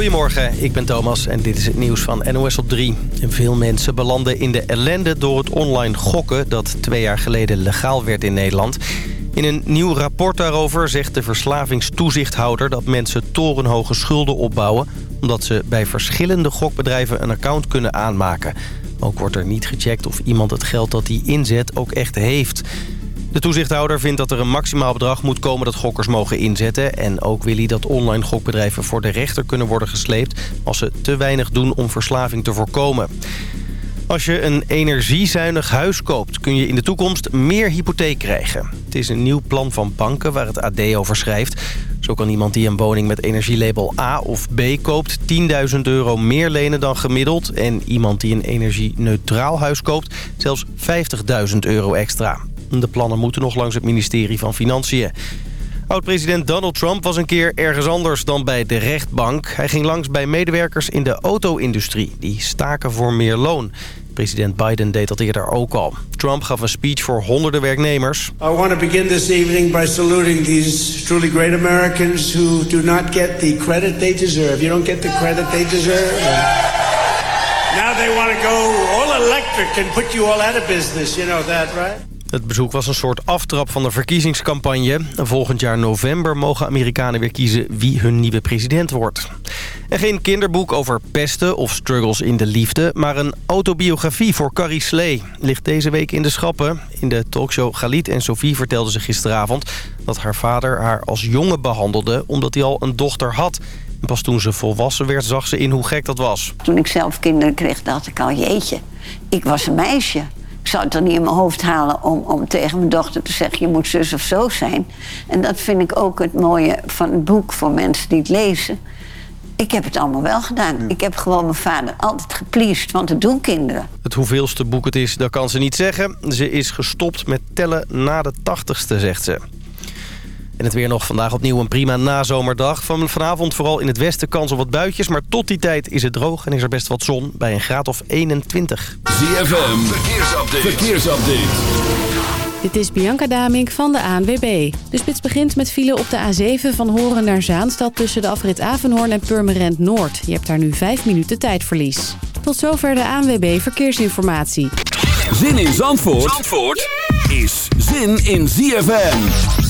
Goedemorgen, ik ben Thomas en dit is het nieuws van NOS op 3. Veel mensen belanden in de ellende door het online gokken... dat twee jaar geleden legaal werd in Nederland. In een nieuw rapport daarover zegt de verslavingstoezichthouder... dat mensen torenhoge schulden opbouwen... omdat ze bij verschillende gokbedrijven een account kunnen aanmaken. Ook wordt er niet gecheckt of iemand het geld dat hij inzet ook echt heeft... De toezichthouder vindt dat er een maximaal bedrag moet komen dat gokkers mogen inzetten. En ook wil hij dat online gokbedrijven voor de rechter kunnen worden gesleept... als ze te weinig doen om verslaving te voorkomen. Als je een energiezuinig huis koopt, kun je in de toekomst meer hypotheek krijgen. Het is een nieuw plan van banken waar het AD over schrijft. Zo kan iemand die een woning met energielabel A of B koopt... 10.000 euro meer lenen dan gemiddeld. En iemand die een energie-neutraal huis koopt, zelfs 50.000 euro extra. De plannen moeten nog langs het ministerie van Financiën. Oud-president Donald Trump was een keer ergens anders dan bij de rechtbank. Hij ging langs bij medewerkers in de auto-industrie. Die staken voor meer loon. President Biden deed dat eerder ook al. Trump gaf een speech voor honderden werknemers. I want to begin this evening by saluting these truly great Americans who do not get the credit they deserve. You don't get the credit they deserve. Now they want to go all electric and put you all out of business. You know that, right? Het bezoek was een soort aftrap van de verkiezingscampagne. Volgend jaar november mogen Amerikanen weer kiezen wie hun nieuwe president wordt. En geen kinderboek over pesten of struggles in de liefde... maar een autobiografie voor Carrie Slee ligt deze week in de schappen. In de talkshow Galit en Sophie vertelde ze gisteravond... dat haar vader haar als jongen behandelde omdat hij al een dochter had... En pas toen ze volwassen werd, zag ze in hoe gek dat was. Toen ik zelf kinderen kreeg, dacht ik al, jeetje, ik was een meisje. Ik zou het er niet in mijn hoofd halen om, om tegen mijn dochter te zeggen... je moet zus of zo zijn. En dat vind ik ook het mooie van het boek voor mensen die het lezen. Ik heb het allemaal wel gedaan. Ik heb gewoon mijn vader altijd gepleased, want dat doen kinderen. Het hoeveelste boek het is, dat kan ze niet zeggen. Ze is gestopt met tellen na de tachtigste, zegt ze. En het weer nog vandaag opnieuw een prima nazomerdag. Van vanavond vooral in het westen kans op wat buitjes. Maar tot die tijd is het droog en is er best wat zon bij een graad of 21. ZFM, verkeersupdate. verkeersupdate. Dit is Bianca Damink van de ANWB. De spits begint met file op de A7 van Horen naar Zaanstad... tussen de afrit Avenhoorn en Purmerend Noord. Je hebt daar nu 5 minuten tijdverlies. Tot zover de ANWB Verkeersinformatie. Zin in Zandvoort, Zandvoort is zin in ZFM.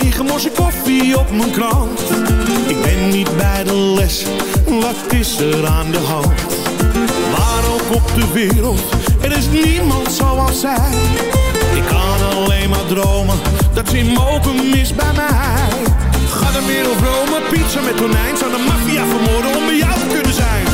Negen morse koffie op mijn krant. Ik ben niet bij de les, wat is er aan de hand? Waar ook op de wereld, er is niemand zoals zij. Ik kan alleen maar dromen, dat ze mogen mis bij mij. Ga de wereld Rome, pizza met tonijn. Zou de maffia vermoorden om bij jou te kunnen zijn.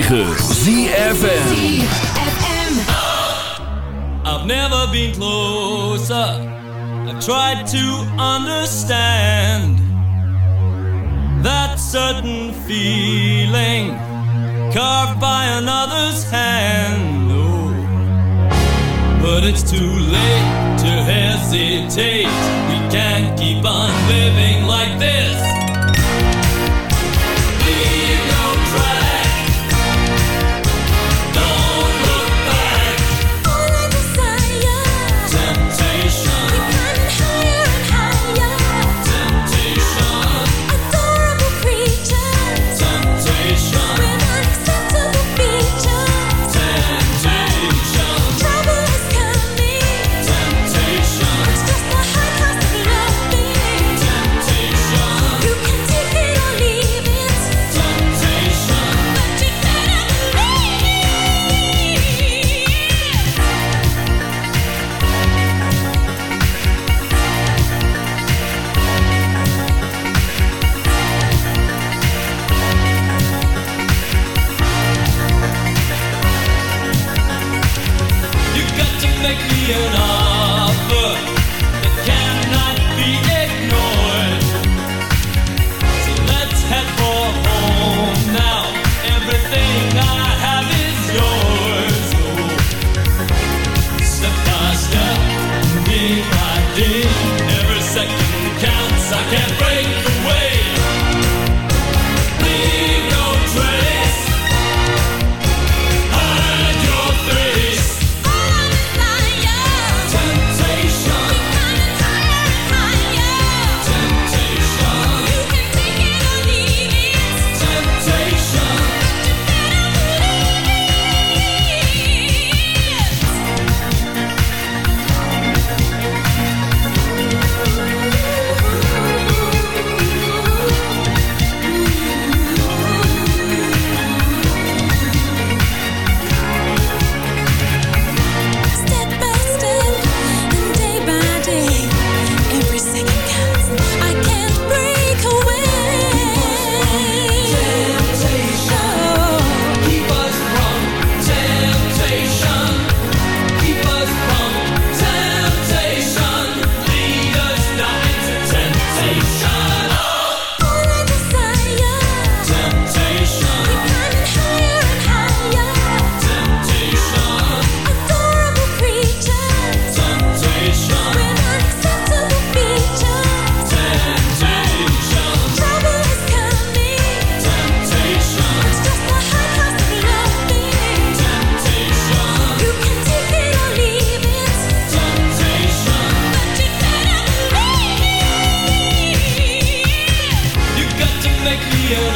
ZFM. I've never been closer. I've tried to understand that certain feeling carved by another's hand. Oh, but it's too late to hesitate. united.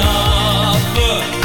another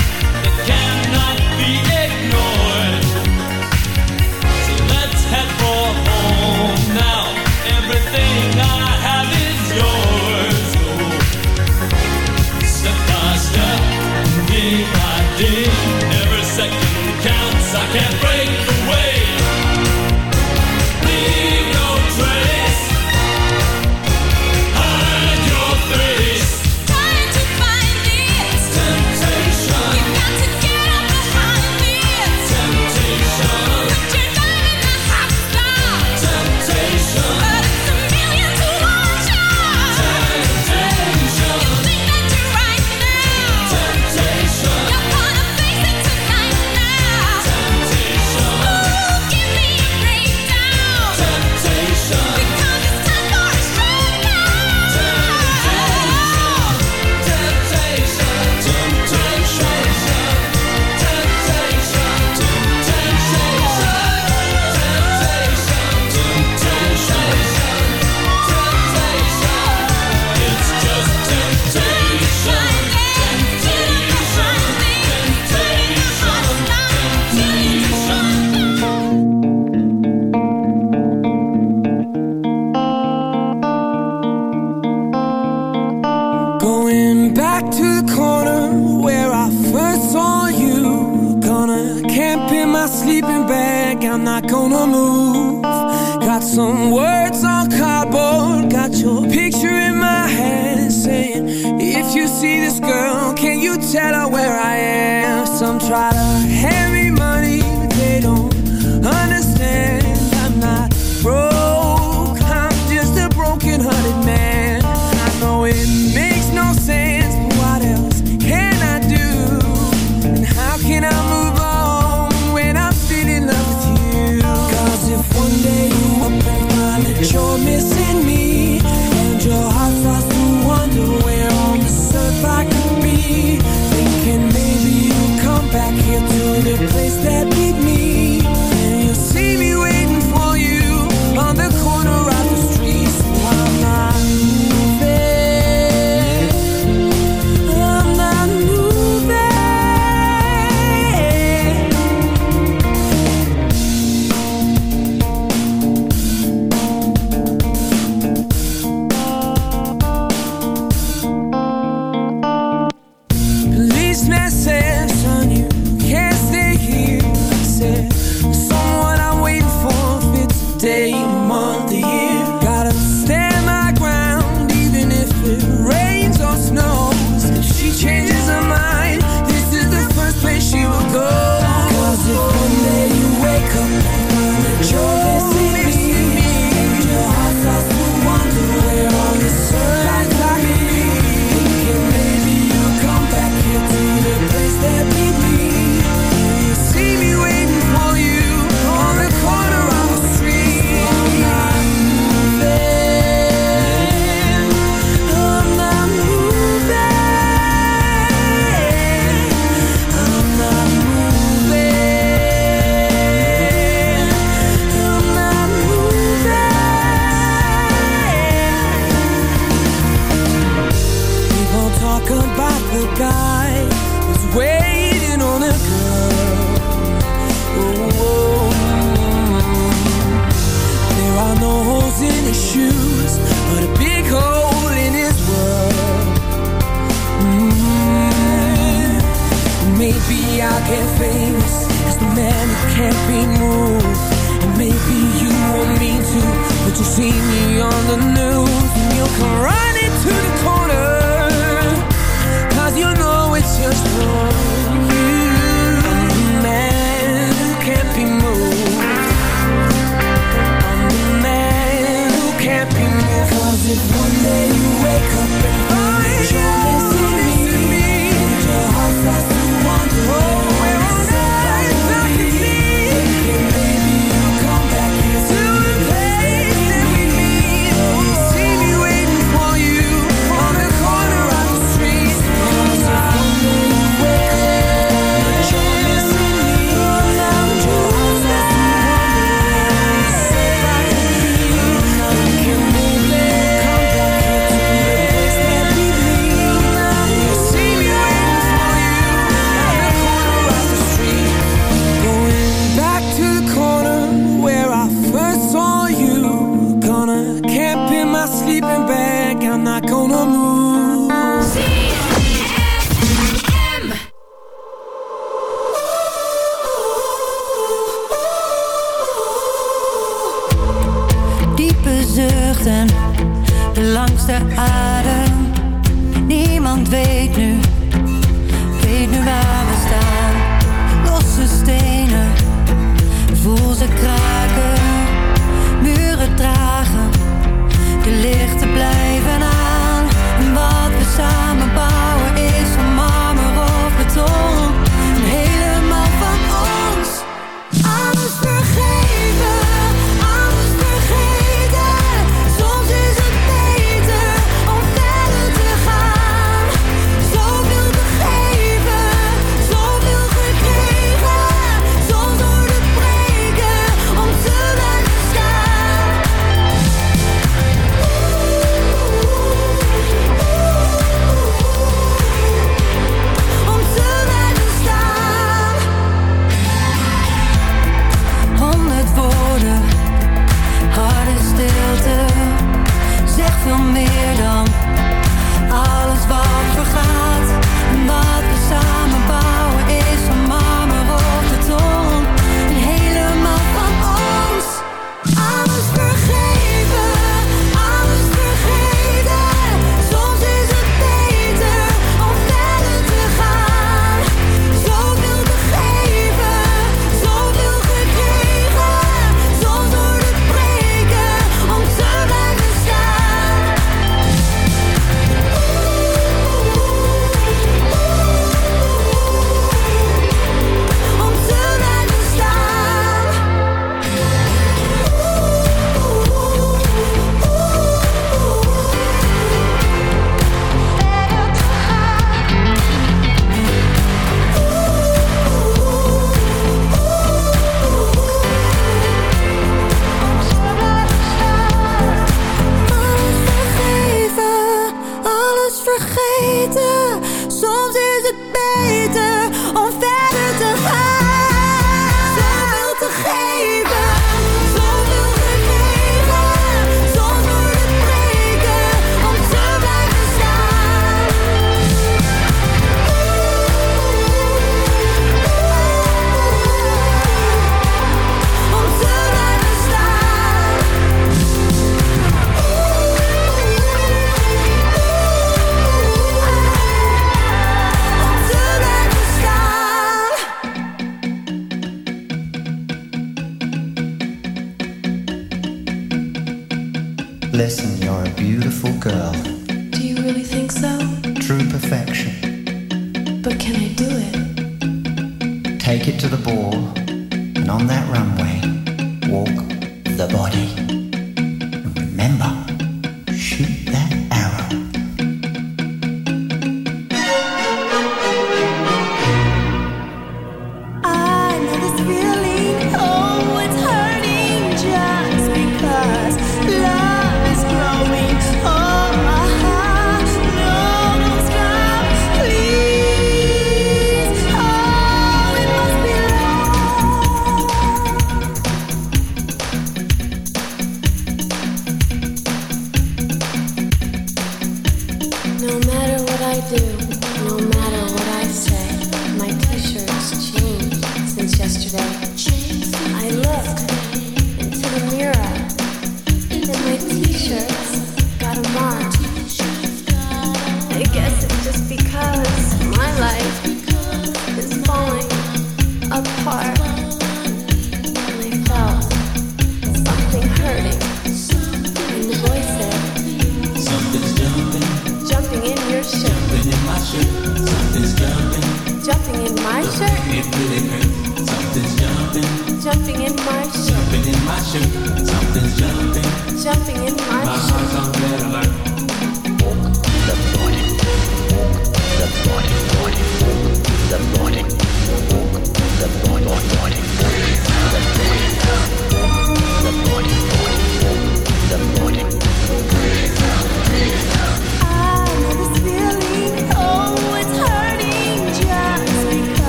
my. Something's jumping, jumping in my my.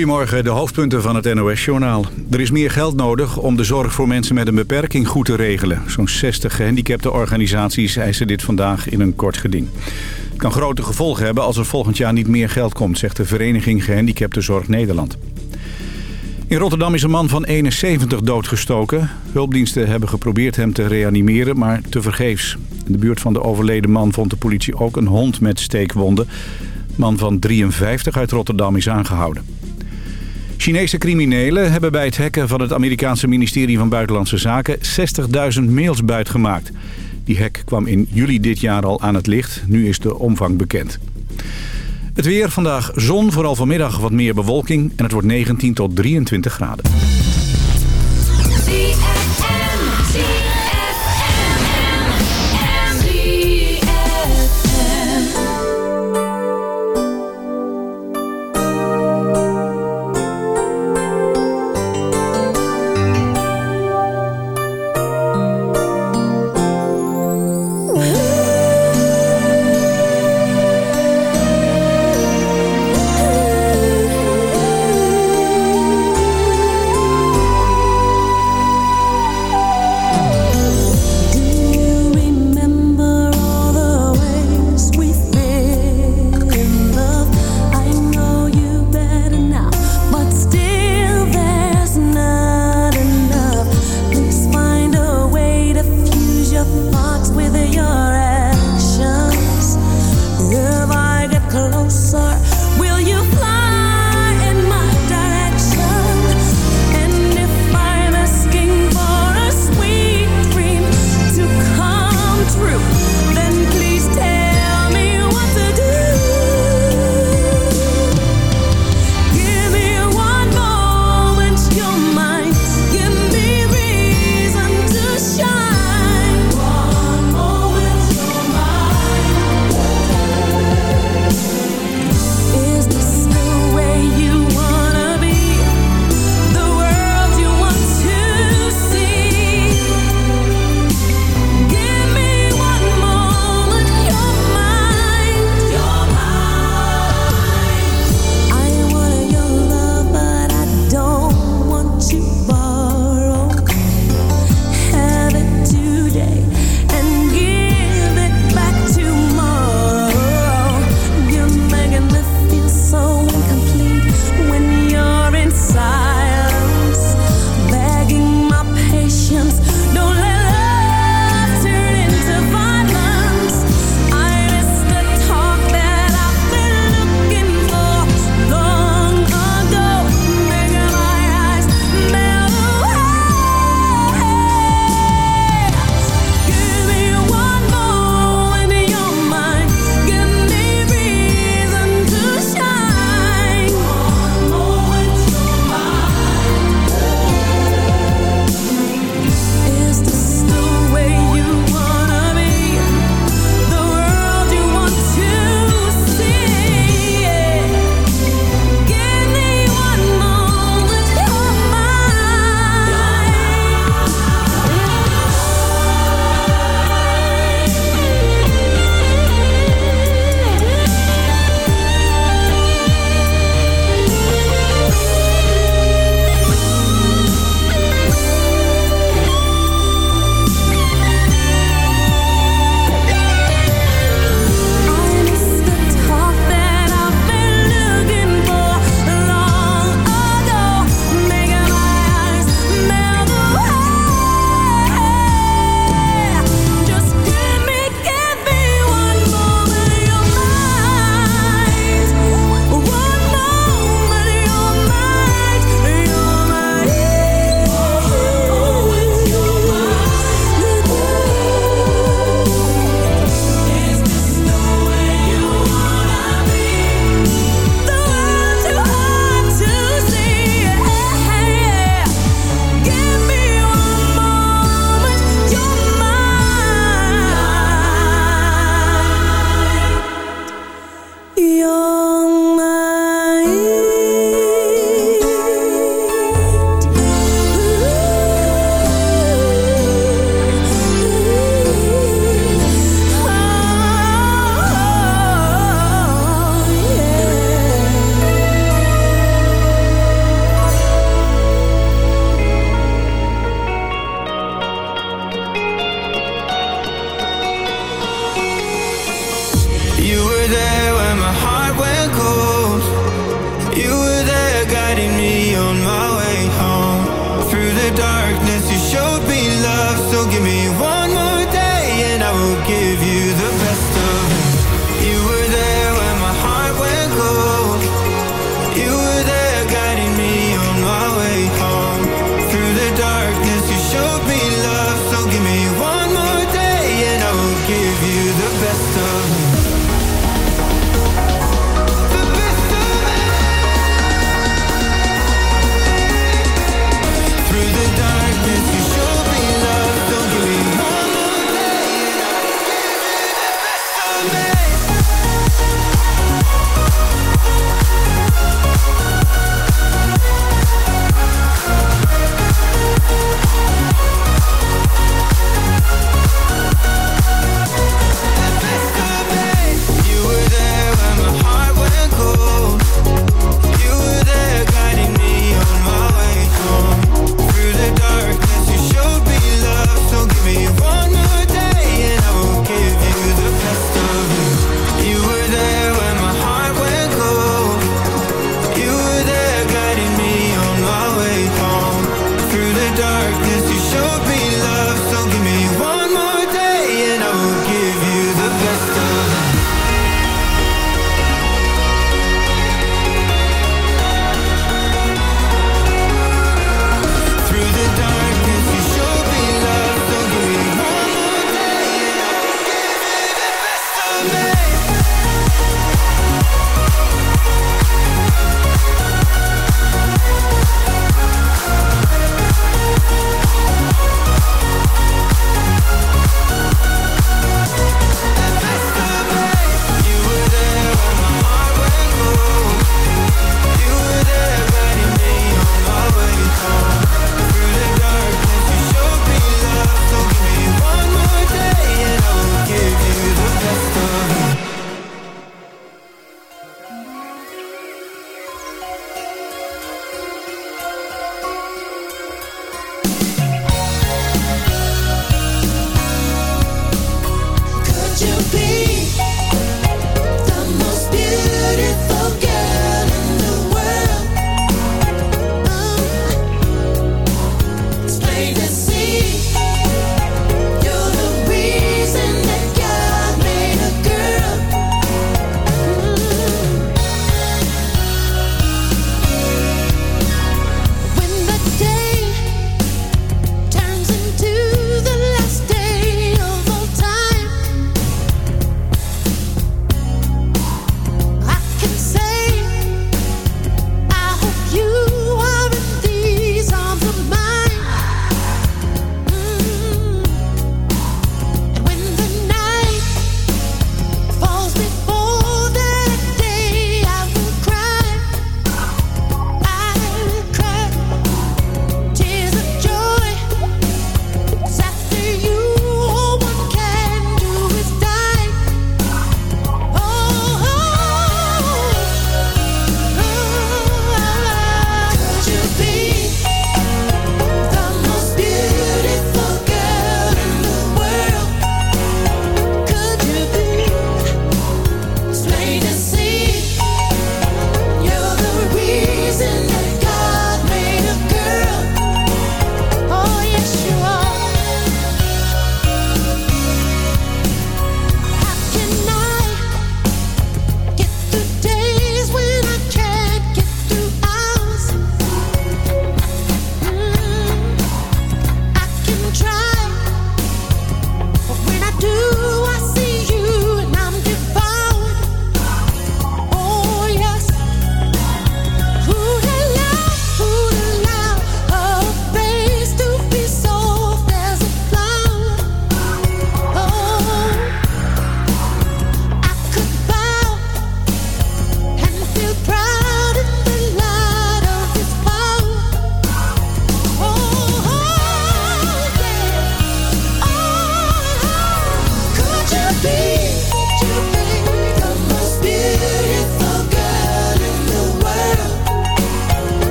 Goedemorgen, de hoofdpunten van het NOS-journaal. Er is meer geld nodig om de zorg voor mensen met een beperking goed te regelen. Zo'n 60 gehandicapte organisaties eisen dit vandaag in een kort geding. Het kan grote gevolgen hebben als er volgend jaar niet meer geld komt... zegt de Vereniging Gehandicaptenzorg Nederland. In Rotterdam is een man van 71 doodgestoken. Hulpdiensten hebben geprobeerd hem te reanimeren, maar tevergeefs. In de buurt van de overleden man vond de politie ook een hond met steekwonden. De man van 53 uit Rotterdam is aangehouden. Chinese criminelen hebben bij het hacken van het Amerikaanse ministerie van Buitenlandse Zaken 60.000 mails buitgemaakt. Die hack kwam in juli dit jaar al aan het licht. Nu is de omvang bekend. Het weer vandaag zon, vooral vanmiddag wat meer bewolking en het wordt 19 tot 23 graden.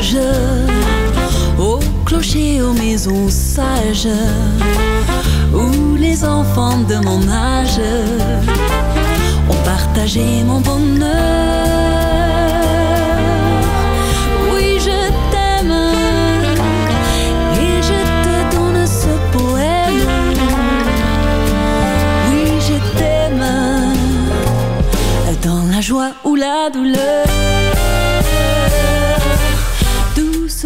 Village, au clocher, aux maisons sages, où les enfants de mon âge ont partagé mon bonheur. Oui, je t'aime et je te donne ce poème. Oui, je t'aime dans la joie ou la douleur.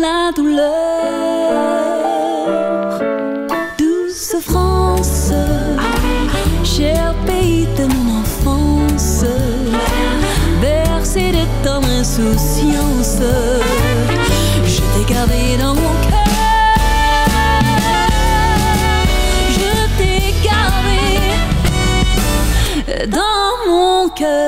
La douleur. Douce France, cher pays de mon enfance, bercé de tendre insouciance, je t'ai gardé dans mon cœur. Je t'ai gardé dans mon cœur.